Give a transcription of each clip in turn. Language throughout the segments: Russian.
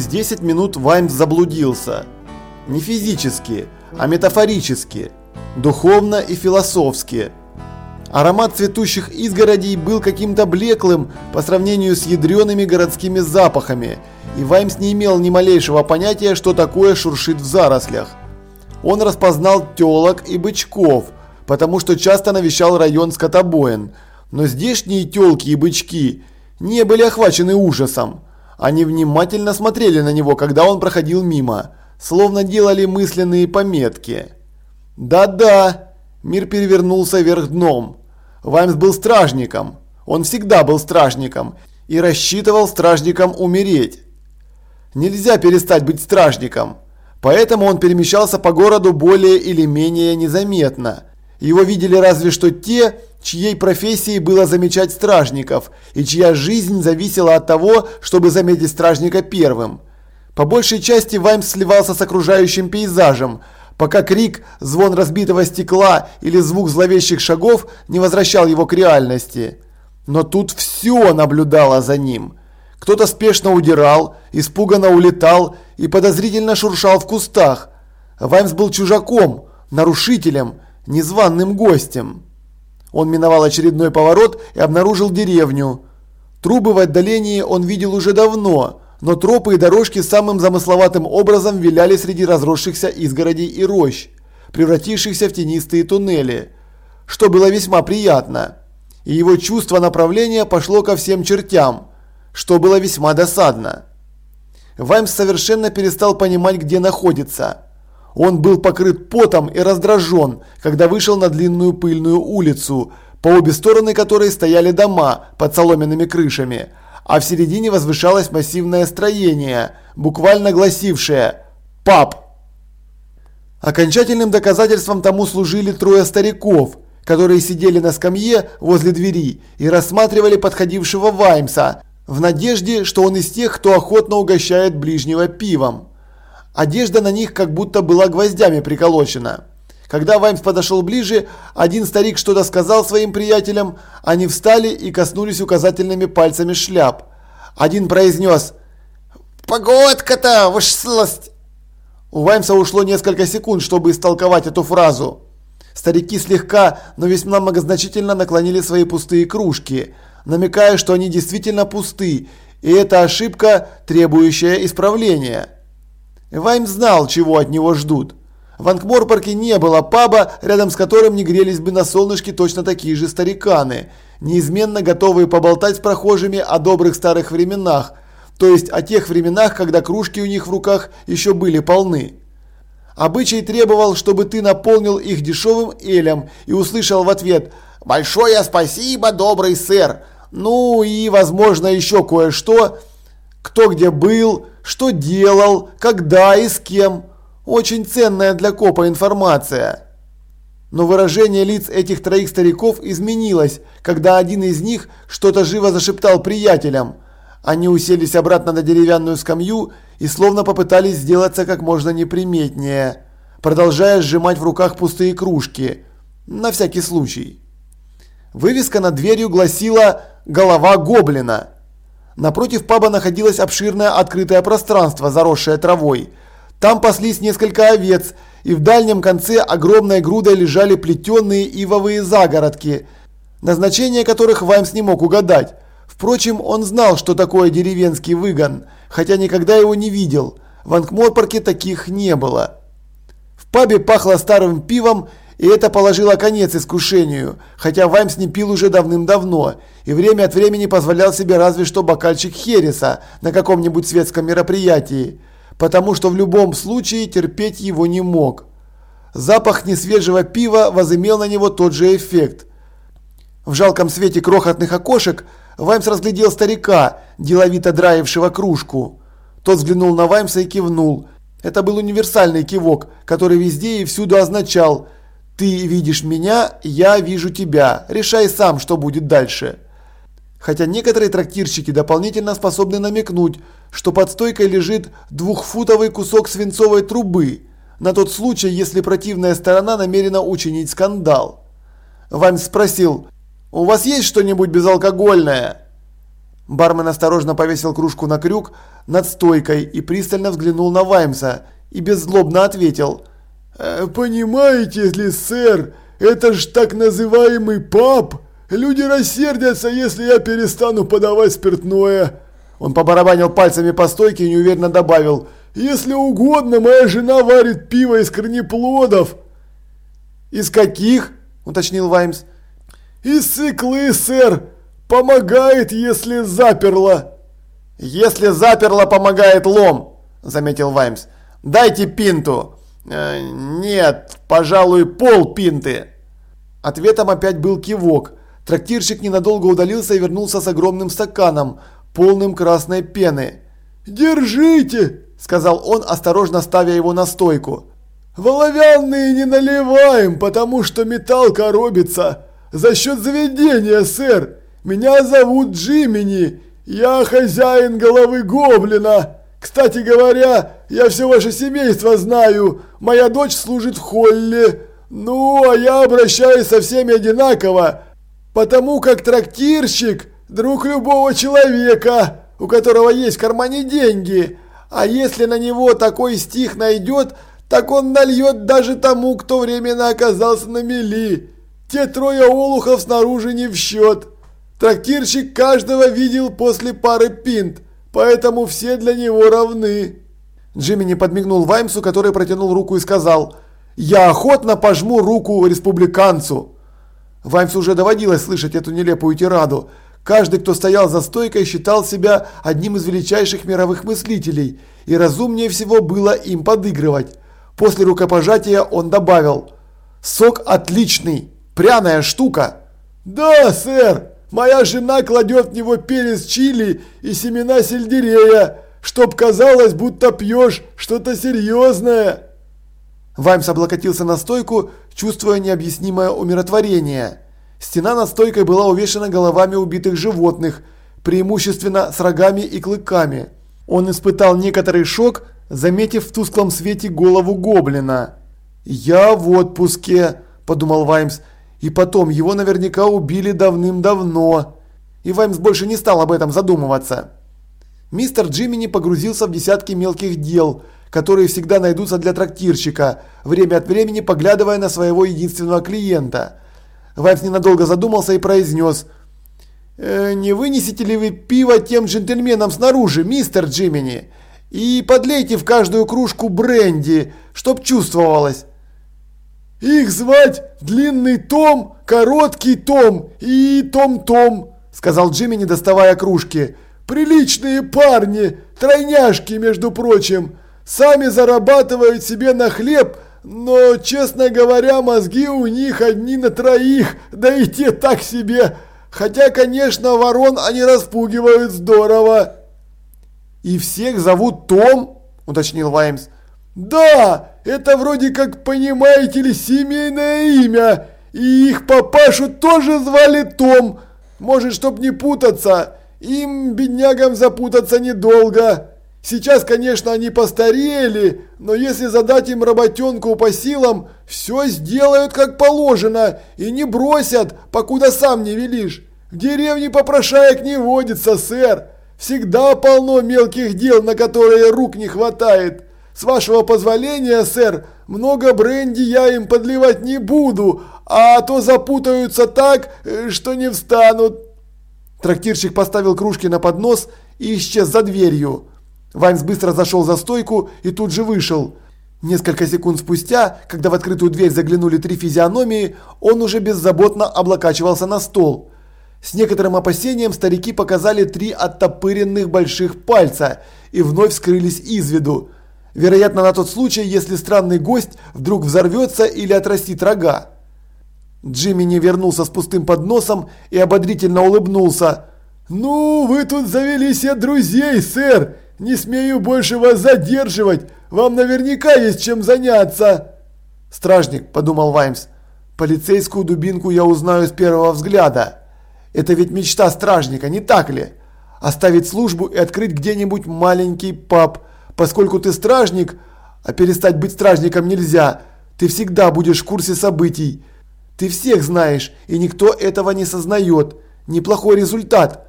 через 10 минут Ваймс заблудился. Не физически, а метафорически, духовно и философски. Аромат цветущих изгородей был каким-то блеклым по сравнению с ядреными городскими запахами, и Ваймс не имел ни малейшего понятия, что такое шуршит в зарослях. Он распознал телок и бычков, потому что часто навещал район скотобоин, но здешние телки и бычки не были охвачены ужасом. Они внимательно смотрели на него, когда он проходил мимо, словно делали мысленные пометки. Да-да, мир перевернулся вверх дном. Ваймс был стражником. Он всегда был стражником и рассчитывал стражником умереть. Нельзя перестать быть стражником. Поэтому он перемещался по городу более или менее незаметно. Его видели разве что те, чьей профессией было замечать стражников, и чья жизнь зависела от того, чтобы заметить стражника первым. По большей части Ваймс сливался с окружающим пейзажем, пока крик, звон разбитого стекла или звук зловещих шагов не возвращал его к реальности. Но тут все наблюдало за ним. Кто-то спешно удирал, испуганно улетал и подозрительно шуршал в кустах. Ваймс был чужаком, нарушителем, незваным гостем. Он миновал очередной поворот и обнаружил деревню. Трубы в отдалении он видел уже давно, но тропы и дорожки самым замысловатым образом виляли среди разросшихся изгородей и рощ, превратившихся в тенистые туннели, что было весьма приятно. И его чувство направления пошло ко всем чертям, что было весьма досадно. Ваймс совершенно перестал понимать, где находится. Он был покрыт потом и раздражен, когда вышел на длинную пыльную улицу, по обе стороны которой стояли дома под соломенными крышами – а в середине возвышалось массивное строение, буквально гласившее «ПАП». Окончательным доказательством тому служили трое стариков, которые сидели на скамье возле двери и рассматривали подходившего Ваймса, в надежде, что он из тех, кто охотно угощает ближнего пивом. Одежда на них как будто была гвоздями приколочена. Когда Ваймс подошел ближе, один старик что-то сказал своим приятелям, они встали и коснулись указательными пальцами шляп. Один произнес «Погодка-то, ваша сласть!» У Ваймса ушло несколько секунд, чтобы истолковать эту фразу. Старики слегка, но весьма многозначительно наклонили свои пустые кружки, намекая, что они действительно пусты, и это ошибка, требующая исправления. Ваймс знал, чего от него ждут. В Анкморпорке не было паба, рядом с которым не грелись бы на солнышке точно такие же стариканы, неизменно готовые поболтать с прохожими о добрых старых временах, то есть о тех временах, когда кружки у них в руках еще были полны. Обычай требовал, чтобы ты наполнил их дешевым элем и услышал в ответ «Большое спасибо, добрый сэр!» Ну и, возможно, еще кое-что, кто где был, что делал, когда и с кем – очень ценная для копа информация. Но выражение лиц этих троих стариков изменилось, когда один из них что-то живо зашептал приятелям. Они уселись обратно на деревянную скамью и словно попытались сделаться как можно неприметнее, продолжая сжимать в руках пустые кружки. На всякий случай. Вывеска над дверью гласила «Голова гоблина». Напротив паба находилось обширное открытое пространство, заросшее травой – там паслись несколько овец, и в дальнем конце огромной грудой лежали плетеные ивовые загородки, назначение которых Ваймс не мог угадать. Впрочем, он знал, что такое деревенский выгон, хотя никогда его не видел. В Анкморпорке таких не было. В пабе пахло старым пивом, и это положило конец искушению, хотя Ваймс не пил уже давным-давно, и время от времени позволял себе разве что бокальчик хереса на каком-нибудь светском мероприятии потому что в любом случае терпеть его не мог. Запах несвежего пива возымел на него тот же эффект. В жалком свете крохотных окошек Ваймс разглядел старика, деловито драившего кружку. Тот взглянул на Ваймса и кивнул. Это был универсальный кивок, который везде и всюду означал «Ты видишь меня, я вижу тебя, решай сам, что будет дальше». Хотя некоторые трактирщики дополнительно способны намекнуть, что под стойкой лежит двухфутовый кусок свинцовой трубы, на тот случай, если противная сторона намерена учинить скандал. Ваймс спросил, «У вас есть что-нибудь безалкогольное?» Бармен осторожно повесил кружку на крюк над стойкой и пристально взглянул на Ваймса и беззлобно ответил. «Э, «Понимаете ли, сэр, это ж так называемый паб. Люди рассердятся, если я перестану подавать спиртное». Он побарабанил пальцами по стойке и неуверенно добавил. «Если угодно, моя жена варит пиво из корнеплодов». «Из каких?» – уточнил Ваймс. «Из циклы, сэр. Помогает, если заперло». «Если заперло, помогает лом», – заметил Ваймс. «Дайте пинту». Э, «Нет, пожалуй, пол пинты». Ответом опять был кивок. Трактирщик ненадолго удалился и вернулся с огромным стаканом, полным красной пены. «Держите!» – сказал он, осторожно ставя его на стойку. «В не наливаем, потому что металл коробится. За счет заведения, сэр. Меня зовут Джимини. Я хозяин головы гоблина. Кстати говоря, я все ваше семейство знаю. Моя дочь служит в Холле. Ну, а я обращаюсь со всеми одинаково, потому как трактирщик – друг любого человека, у которого есть в кармане деньги. А если на него такой стих найдет, так он нальет даже тому, кто временно оказался на мели. Те трое олухов снаружи не в счет. Трактирщик каждого видел после пары пинт, поэтому все для него равны. Джимми подмигнул Ваймсу, который протянул руку и сказал – я охотно пожму руку республиканцу. Ваймсу уже доводилось слышать эту нелепую тираду. Каждый, кто стоял за стойкой, считал себя одним из величайших мировых мыслителей, и разумнее всего было им подыгрывать. После рукопожатия он добавил «Сок отличный, пряная штука». «Да, сэр, моя жена кладет в него перец чили и семена сельдерея, чтоб казалось, будто пьешь что-то серьезное». Ваймс облокотился на стойку, чувствуя необъяснимое умиротворение. Стена над стойкой была увешана головами убитых животных, преимущественно с рогами и клыками. Он испытал некоторый шок, заметив в тусклом свете голову гоблина. «Я в отпуске», – подумал Ваймс, – «и потом его наверняка убили давным-давно». И Ваймс больше не стал об этом задумываться. Мистер Джимми погрузился в десятки мелких дел – которые всегда найдутся для трактирщика, время от времени поглядывая на своего единственного клиента. Ваймс ненадолго задумался и произнес «Э, «Не вынесете ли вы пиво тем джентльменам снаружи, мистер Джимини? И подлейте в каждую кружку бренди, чтоб чувствовалось». «Их звать Длинный Том, Короткий Том и Том-Том», сказал Джимми, доставая кружки. «Приличные парни, тройняшки, между прочим. Сами зарабатывают себе на хлеб, но, честно говоря, мозги у них одни на троих, да и те так себе. Хотя, конечно, ворон они распугивают здорово. «И всех зовут Том?» – уточнил Ваймс. «Да, это вроде как, понимаете ли, семейное имя. И их папашу тоже звали Том. Может, чтоб не путаться. Им, беднягам, запутаться недолго». Сейчас, конечно, они постарели, но если задать им работенку по силам, все сделают как положено и не бросят, покуда сам не велишь. В деревне попрошаек не водится, сэр. Всегда полно мелких дел, на которые рук не хватает. С вашего позволения, сэр, много бренди я им подливать не буду, а то запутаются так, э, что не встанут. Трактирщик поставил кружки на поднос и исчез за дверью. Ваймс быстро зашел за стойку и тут же вышел. Несколько секунд спустя, когда в открытую дверь заглянули три физиономии, он уже беззаботно облокачивался на стол. С некоторым опасением старики показали три оттопыренных больших пальца и вновь скрылись из виду. Вероятно, на тот случай, если странный гость вдруг взорвется или отрастит рога. Джимми не вернулся с пустым подносом и ободрительно улыбнулся. «Ну, вы тут завели себе друзей, сэр! Не смею больше вас задерживать. Вам наверняка есть чем заняться. Стражник, подумал Ваймс. Полицейскую дубинку я узнаю с первого взгляда. Это ведь мечта стражника, не так ли? Оставить службу и открыть где-нибудь маленький паб. Поскольку ты стражник, а перестать быть стражником нельзя, ты всегда будешь в курсе событий. Ты всех знаешь, и никто этого не сознает. Неплохой результат.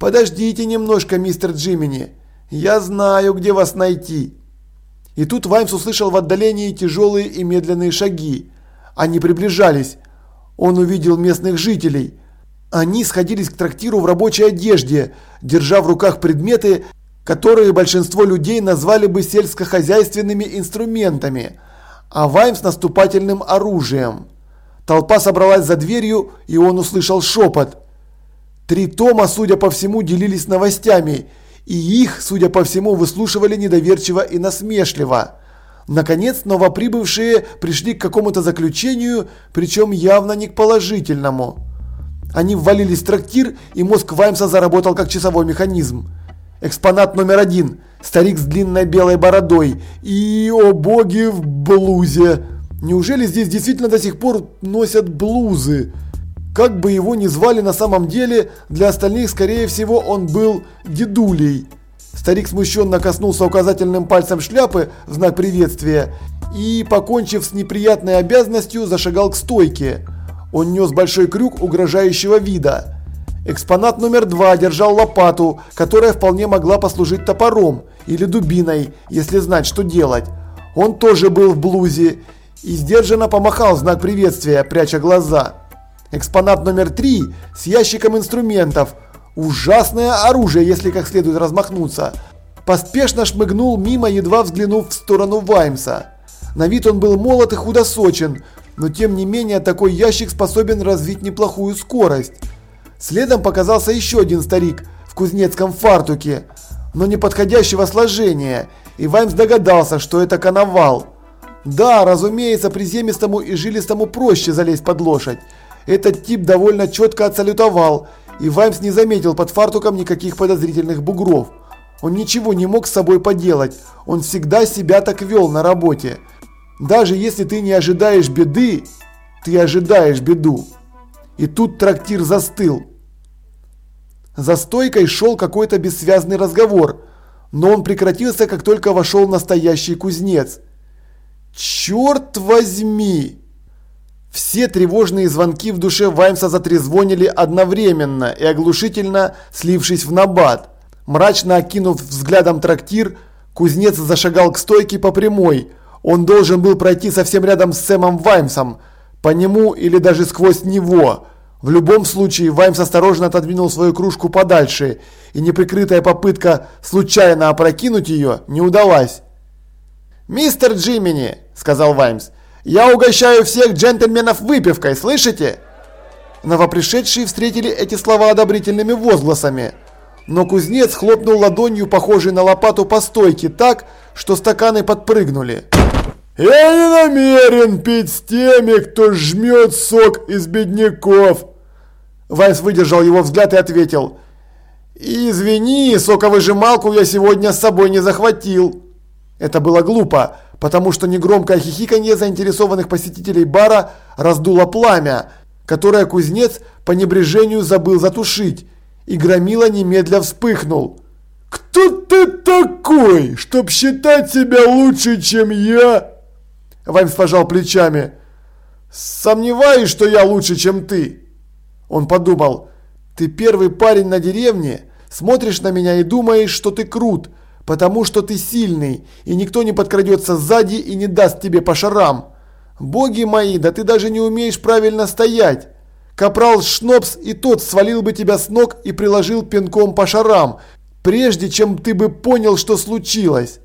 «Подождите немножко, мистер Джимини. Я знаю, где вас найти». И тут Ваймс услышал в отдалении тяжелые и медленные шаги. Они приближались. Он увидел местных жителей. Они сходились к трактиру в рабочей одежде, держа в руках предметы, которые большинство людей назвали бы сельскохозяйственными инструментами, а Ваймс наступательным оружием. Толпа собралась за дверью, и он услышал шепот. Три тома, судя по всему, делились новостями, и их, судя по всему, выслушивали недоверчиво и насмешливо. Наконец, новоприбывшие пришли к какому-то заключению, причем явно не к положительному. Они ввалились в трактир, и мозг Ваймса заработал как часовой механизм. Экспонат номер один. Старик с длинной белой бородой. И, о боги, в блузе. Неужели здесь действительно до сих пор носят блузы? Как бы его ни звали на самом деле, для остальных, скорее всего, он был дедулей. Старик смущенно коснулся указательным пальцем шляпы в знак приветствия и, покончив с неприятной обязанностью, зашагал к стойке. Он нес большой крюк угрожающего вида. Экспонат номер два держал лопату, которая вполне могла послужить топором или дубиной, если знать, что делать. Он тоже был в блузе и сдержанно помахал знак приветствия, пряча глаза. Экспонат номер три с ящиком инструментов. Ужасное оружие, если как следует размахнуться. Поспешно шмыгнул мимо, едва взглянув в сторону Ваймса. На вид он был молод и худосочен, но тем не менее такой ящик способен развить неплохую скорость. Следом показался еще один старик в кузнецком фартуке, но неподходящего сложения, и Ваймс догадался, что это коновал. Да, разумеется, приземистому и жилистому проще залезть под лошадь. Этот тип довольно четко отсалютовал, и Ваймс не заметил под фартуком никаких подозрительных бугров. Он ничего не мог с собой поделать, он всегда себя так вел на работе. Даже если ты не ожидаешь беды, ты ожидаешь беду. И тут трактир застыл. За стойкой шел какой-то бессвязный разговор, но он прекратился, как только вошел настоящий кузнец. «Черт возьми!» Все тревожные звонки в душе Ваймса затрезвонили одновременно и оглушительно слившись в набат. Мрачно окинув взглядом трактир, кузнец зашагал к стойке по прямой. Он должен был пройти совсем рядом с Сэмом Ваймсом, по нему или даже сквозь него. В любом случае Ваймс осторожно отодвинул свою кружку подальше, и неприкрытая попытка случайно опрокинуть ее не удалась. «Мистер Джимини», – сказал Ваймс, – «я угощаю всех джентльменов выпивкой, слышите?» Новопришедшие встретили эти слова одобрительными возгласами. Но кузнец хлопнул ладонью, похожей на лопату по стойке, так, что стаканы подпрыгнули. «Я не намерен пить с теми, кто жмет сок из бедняков!» Вайс выдержал его взгляд и ответил. «Извини, соковыжималку я сегодня с собой не захватил». Это было глупо, потому что негромкое хихиканье заинтересованных посетителей бара раздуло пламя, которое кузнец по небрежению забыл затушить, и громила немедля вспыхнул. «Кто ты такой, чтоб считать себя лучше, чем я?» Ваймс пожал плечами. «Сомневаюсь, что я лучше, чем ты». Он подумал, «Ты первый парень на деревне, смотришь на меня и думаешь, что ты крут, потому что ты сильный, и никто не подкрадется сзади и не даст тебе по шарам. Боги мои, да ты даже не умеешь правильно стоять. Капрал Шнопс и тот свалил бы тебя с ног и приложил пинком по шарам, прежде чем ты бы понял, что случилось».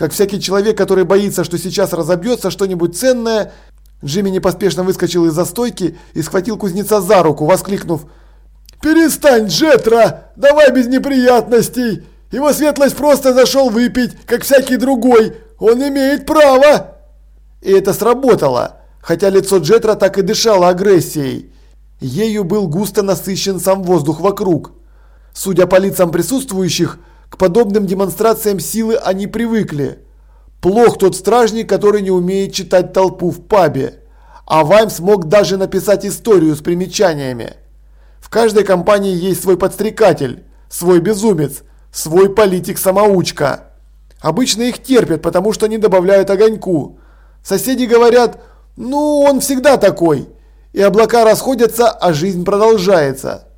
Как всякий человек, который боится, что сейчас разобьется что-нибудь ценное, Джимми непоспешно выскочил из застойки и схватил кузнеца за руку, воскликнув «Перестань, Джетра! Давай без неприятностей! Его светлость просто зашел выпить, как всякий другой! Он имеет право!» И это сработало, хотя лицо Джетра так и дышало агрессией. Ею был густо насыщен сам воздух вокруг. Судя по лицам присутствующих, к подобным демонстрациям силы они привыкли. Плох тот стражник, который не умеет читать толпу в пабе. А Ваймс мог даже написать историю с примечаниями. В каждой компании есть свой подстрекатель, свой безумец, свой политик-самоучка. Обычно их терпят, потому что они добавляют огоньку. Соседи говорят, ну он всегда такой. И облака расходятся, а жизнь продолжается.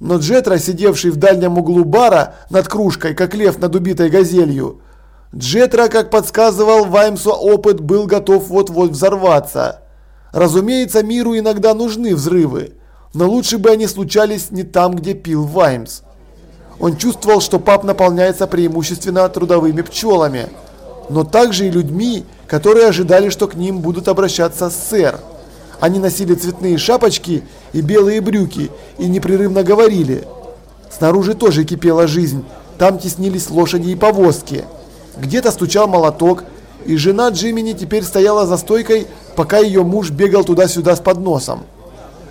Но Джетра, сидевший в дальнем углу бара над кружкой, как лев над убитой газелью, Джетра, как подсказывал Ваймсу опыт, был готов вот-вот взорваться. Разумеется, миру иногда нужны взрывы, но лучше бы они случались не там, где пил Ваймс. Он чувствовал, что пап наполняется преимущественно трудовыми пчелами, но также и людьми, которые ожидали, что к ним будут обращаться сэр. Они носили цветные шапочки и белые брюки и непрерывно говорили. Снаружи тоже кипела жизнь, там теснились лошади и повозки. Где-то стучал молоток, и жена Джимини теперь стояла за стойкой, пока ее муж бегал туда-сюда с подносом.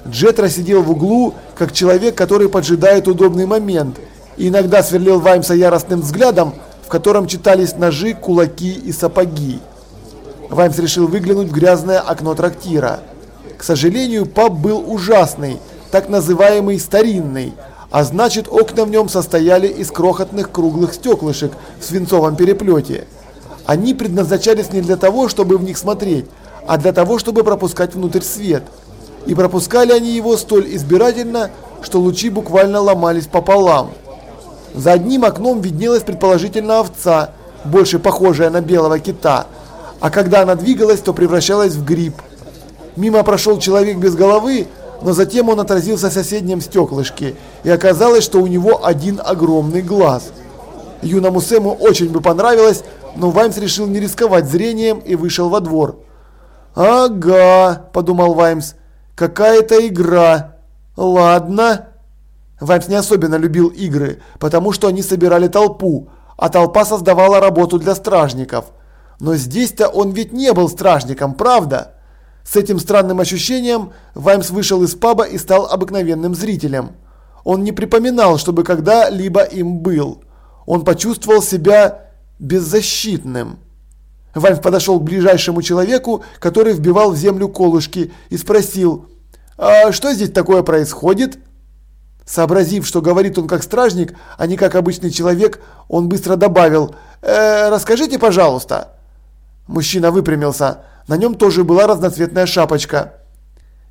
Джетра сидел в углу, как человек, который поджидает удобный момент, и иногда сверлил Ваймса яростным взглядом, в котором читались ножи, кулаки и сапоги. Ваймс решил выглянуть в грязное окно трактира. К сожалению, паб был ужасный, так называемый старинный, а значит окна в нем состояли из крохотных круглых стеклышек в свинцовом переплете. Они предназначались не для того, чтобы в них смотреть, а для того, чтобы пропускать внутрь свет. И пропускали они его столь избирательно, что лучи буквально ломались пополам. За одним окном виднелась предположительно овца, больше похожая на белого кита, а когда она двигалась, то превращалась в гриб. Мимо прошел человек без головы, но затем он отразился в соседнем стеклышке, и оказалось, что у него один огромный глаз. Юному Сэму очень бы понравилось, но Ваймс решил не рисковать зрением и вышел во двор. «Ага», – подумал Ваймс, – «какая-то игра. Ладно». Ваймс не особенно любил игры, потому что они собирали толпу, а толпа создавала работу для стражников. Но здесь-то он ведь не был стражником, правда? С этим странным ощущением Ваймс вышел из паба и стал обыкновенным зрителем. Он не припоминал, чтобы когда-либо им был. Он почувствовал себя беззащитным. Ваймс подошел к ближайшему человеку, который вбивал в землю колышки, и спросил, «А что здесь такое происходит?» Сообразив, что говорит он как стражник, а не как обычный человек, он быстро добавил, э, «Расскажите, пожалуйста». Мужчина выпрямился. На нем тоже была разноцветная шапочка.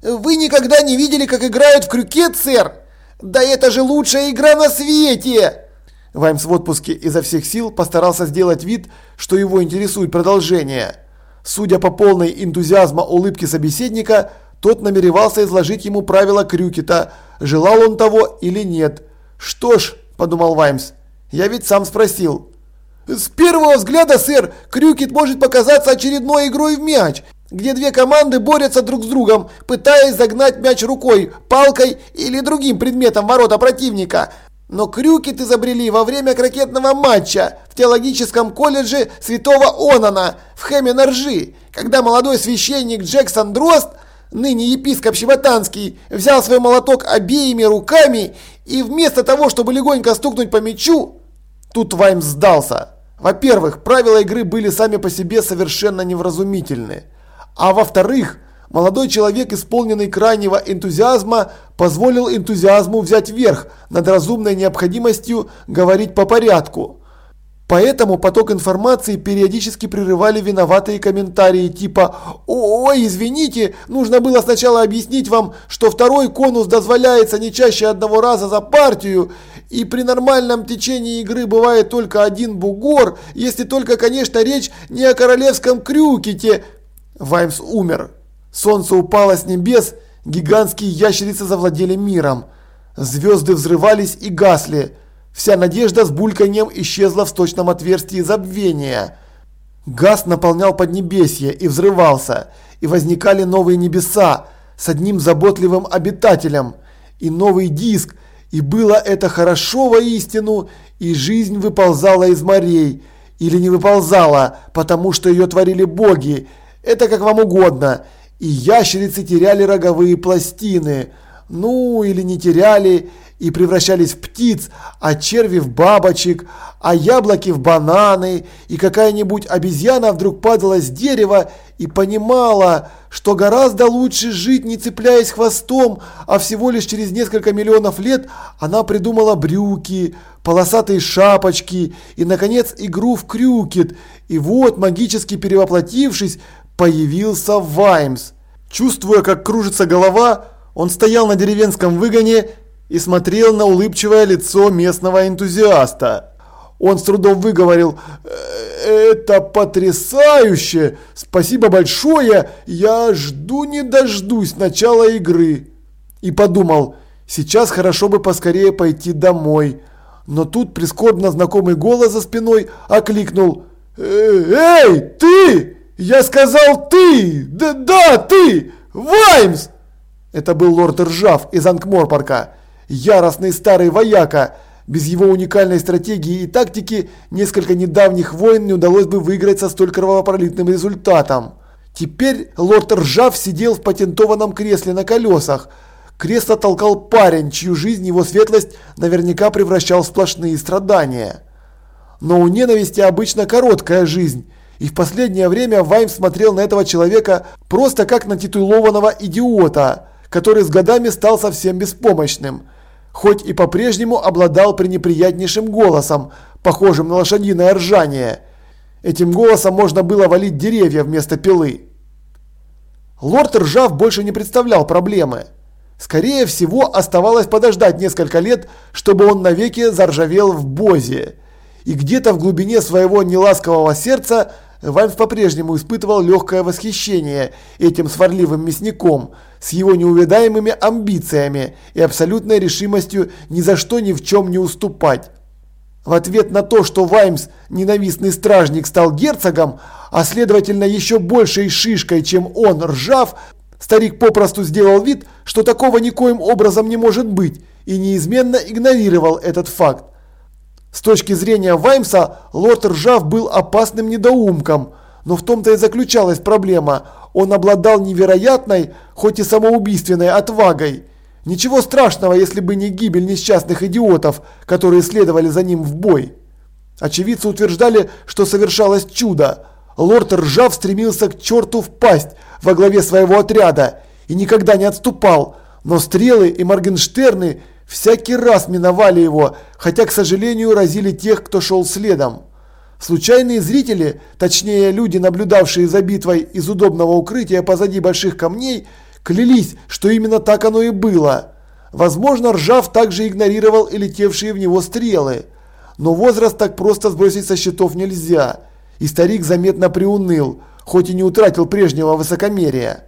«Вы никогда не видели, как играют в крюкет, сэр? Да это же лучшая игра на свете!» Ваймс в отпуске изо всех сил постарался сделать вид, что его интересует продолжение. Судя по полной энтузиазма улыбки собеседника, тот намеревался изложить ему правила крюкета, желал он того или нет. «Что ж», – подумал Ваймс, – «я ведь сам спросил». С первого взгляда, сэр, крюкет может показаться очередной игрой в мяч, где две команды борются друг с другом, пытаясь загнать мяч рукой, палкой или другим предметом ворота противника. Но крюкет изобрели во время крокетного матча в теологическом колледже Святого Онана в Хэме-Норжи, когда молодой священник Джексон Дрозд, ныне епископ Щеботанский, взял свой молоток обеими руками и вместо того, чтобы легонько стукнуть по мячу, тут Ваймс сдался. Во-первых, правила игры были сами по себе совершенно невразумительны. А во-вторых, молодой человек, исполненный крайнего энтузиазма, позволил энтузиазму взять верх над разумной необходимостью говорить по порядку. Поэтому поток информации периодически прерывали виноватые комментарии типа «Ой, извините, нужно было сначала объяснить вам, что второй конус дозволяется не чаще одного раза за партию, и при нормальном течении игры бывает только один бугор, если только, конечно, речь не о королевском крюкете». Ваймс умер. Солнце упало с небес, гигантские ящерицы завладели миром. Звезды взрывались и гасли. Вся надежда с бульканьем исчезла в сточном отверстии забвения. Газ наполнял Поднебесье и взрывался, и возникали новые небеса с одним заботливым обитателем, и новый диск, и было это хорошо воистину, и жизнь выползала из морей, или не выползала, потому что ее творили боги, это как вам угодно, и ящерицы теряли роговые пластины, ну или не теряли, и превращались в птиц, а черви в бабочек, а яблоки в бананы, и какая-нибудь обезьяна вдруг падала с дерева и понимала, что гораздо лучше жить, не цепляясь хвостом, а всего лишь через несколько миллионов лет она придумала брюки, полосатые шапочки и, наконец, игру в крюкет. И вот, магически перевоплотившись, появился Ваймс. Чувствуя, как кружится голова, он стоял на деревенском выгоне и смотрел на улыбчивое лицо местного энтузиаста. Он с трудом выговорил «Э, «Это потрясающе! Спасибо большое! Я жду не дождусь начала игры!» И подумал «Сейчас хорошо бы поскорее пойти домой». Но тут прискорбно знакомый голос за спиной окликнул «Э, «Эй, ты! Я сказал ты! Да, да, ты! Ваймс!» Это был лорд Ржав из Анкморпорка, яростный старый вояка, без его уникальной стратегии и тактики несколько недавних войн не удалось бы выиграть со столь кровопролитным результатом. Теперь лорд Ржав сидел в патентованном кресле на колесах. Кресло толкал парень, чью жизнь его светлость наверняка превращал в сплошные страдания. Но у ненависти обычно короткая жизнь. И в последнее время Вайм смотрел на этого человека просто как на титулованного идиота, который с годами стал совсем беспомощным хоть и по-прежнему обладал пренеприятнейшим голосом, похожим на лошадиное ржание. Этим голосом можно было валить деревья вместо пилы. Лорд Ржав больше не представлял проблемы. Скорее всего, оставалось подождать несколько лет, чтобы он навеки заржавел в бозе. И где-то в глубине своего неласкового сердца Ваймс по-прежнему испытывал легкое восхищение этим сварливым мясником с его неувядаемыми амбициями и абсолютной решимостью ни за что ни в чем не уступать. В ответ на то, что Ваймс, ненавистный стражник, стал герцогом, а следовательно еще большей шишкой, чем он, ржав, старик попросту сделал вид, что такого никоим образом не может быть, и неизменно игнорировал этот факт. С точки зрения Ваймса, лорд Ржав был опасным недоумком, но в том-то и заключалась проблема. Он обладал невероятной, хоть и самоубийственной отвагой. Ничего страшного, если бы не гибель несчастных идиотов, которые следовали за ним в бой. Очевидцы утверждали, что совершалось чудо. Лорд Ржав стремился к черту в пасть во главе своего отряда и никогда не отступал, но стрелы и Моргенштерны – всякий раз миновали его, хотя, к сожалению, разили тех, кто шел следом. Случайные зрители, точнее люди, наблюдавшие за битвой из удобного укрытия позади больших камней, клялись, что именно так оно и было. Возможно, Ржав также игнорировал и летевшие в него стрелы. Но возраст так просто сбросить со счетов нельзя. И старик заметно приуныл, хоть и не утратил прежнего высокомерия.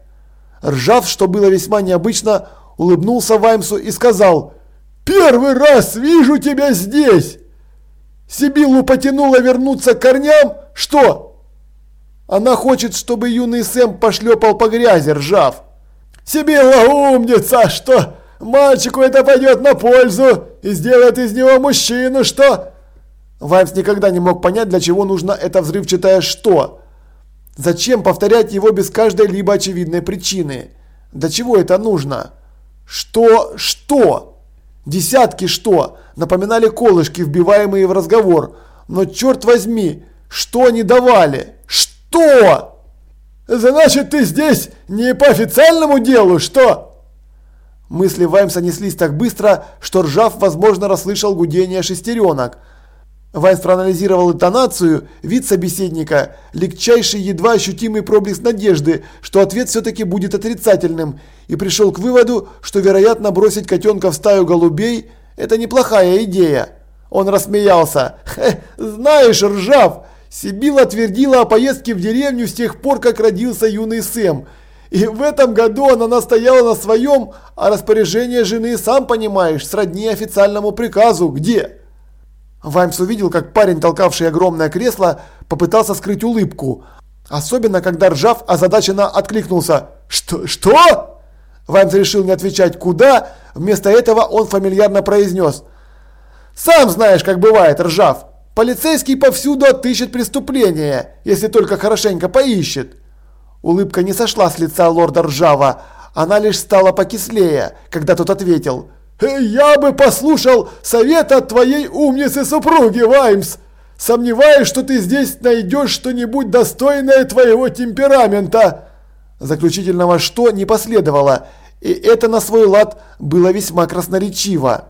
Ржав, что было весьма необычно, улыбнулся Ваймсу и сказал Первый раз вижу тебя здесь! Сибиллу потянуло вернуться к корням? Что? Она хочет, чтобы юный Сэм пошлепал по грязи, ржав. Сибилла умница, что? Мальчику это пойдет на пользу и сделает из него мужчину, что? Ваймс никогда не мог понять, для чего нужно это взрывчатое «что». Зачем повторять его без каждой либо очевидной причины? Для чего это нужно? Что? Что? Десятки что? Напоминали колышки, вбиваемые в разговор. Но черт возьми, что они давали? Что? Значит, ты здесь не по официальному делу, что? Мысли Ваймса неслись так быстро, что Ржав, возможно, расслышал гудение шестеренок. Вайнс проанализировал интонацию, вид собеседника, легчайший, едва ощутимый проблеск надежды, что ответ все-таки будет отрицательным, и пришел к выводу, что, вероятно, бросить котенка в стаю голубей – это неплохая идея. Он рассмеялся. «Знаешь, Ржав, Сибила твердила о поездке в деревню с тех пор, как родился юный Сэм. И в этом году она настояла на своем, а распоряжение жены, сам понимаешь, сродни официальному приказу. Где?» Ваймс увидел, как парень, толкавший огромное кресло, попытался скрыть улыбку. Особенно, когда Ржав озадаченно откликнулся «Что? Что?». Ваймс решил не отвечать «Куда?». Вместо этого он фамильярно произнес «Сам знаешь, как бывает, Ржав. Полицейский повсюду отыщет преступление, если только хорошенько поищет». Улыбка не сошла с лица лорда Ржава, она лишь стала покислее, когда тот ответил – «Я бы послушал совета твоей умницы-супруги, Ваймс! Сомневаюсь, что ты здесь найдешь что-нибудь достойное твоего темперамента!» Заключительного «что» не последовало, и это на свой лад было весьма красноречиво.